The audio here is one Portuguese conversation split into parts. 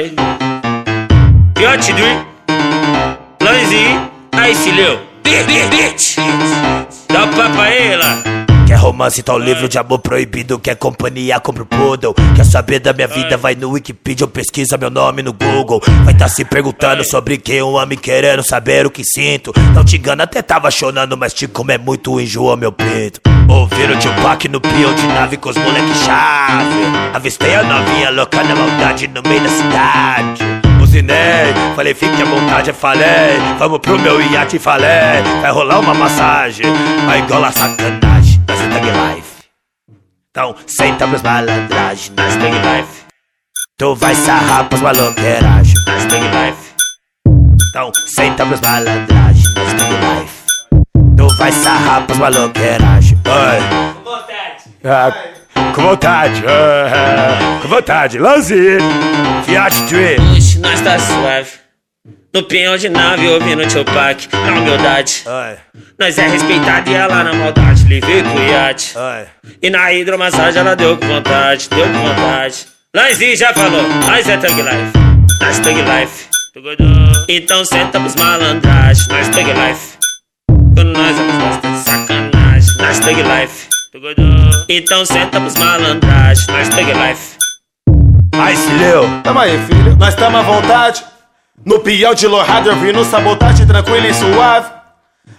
Ai. Fiote Dri. Lanzinho. Aí, filhão. Bitch. Dá um papo aí, lá. Quer romance, tá o livro de amor proibido. Quer companhia, compra o poodle. Quer saber da minha vida, vai no Wikipedia ou pesquisa meu nome no Google. Vai tá se perguntando sobre quem eu amo e querendo saber o que sinto. Não te engano, até tava chorando, mas te como é muito enjoa meu peito. Ouviram o Tupac no peão de nave com os moleque chave. Avistei a novinha louca na maldade no meio da cidade. Buzinei, falei fique à vontade, falei. Vamos pro meu iate, falei. Vai rolar uma massagem, vai engolar sacanagem. Thug Life. Então senta pros malandragem, nós Thug Life. Tu vai sarrar pros maloqueiragem, nós Thug Life. Então senta pros malandragem, nós Thug Life. Tu vai sarrar pros maloqueiragem, oi. Com vontade. Ah, com vontade, ah, com vontade, Lanzi, Fiat Tree. Nós tá suave. No pinhão de nave, ouvindo Tupac, na humildade. Oi, Nós é respeitado e ela na maldade. Levei com o iate. oi. E na hidromassagem ela deu com vontade, deu com vontade. Lanzinho já falou, nós é Thug Life, nós Thug Life. Então senta pros malandragem, nós Thug Life. Quando nós de sacanagem, nós Thug Life. Então senta pros malandragem, nós Thug Life. Aí se leu. Tamo aí, filho, nós tamo à vontade. No pião de eu vi no sabotagem, tranquilo e suave.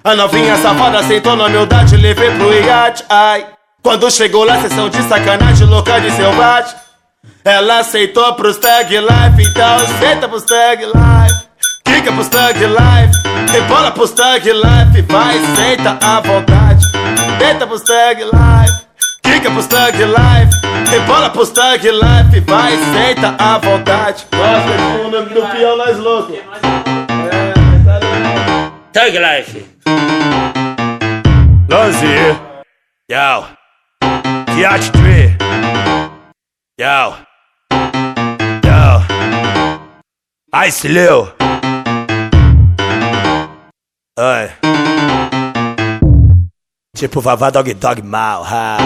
A novinha safada sentou na humildade, levei pro iate, ai. Quando chegou lá, sessão de sacanagem, louca de selvagem. Ela aceitou pros tag life, então senta pros tag life. Clica pros tag life, rebola pros tag life, vai, senta à vontade. Deita pros tag life, clica pros tag life, rebola pros tag life, vai, senta à vontade. Nossa, no, no pião nós louco. É, tá ligado. Thug Life. Lanzi, yo. Fiat Tree. Yo. Yo. Aí se leu. Oi. Tipo Vavá Dog Dog Mal, ha.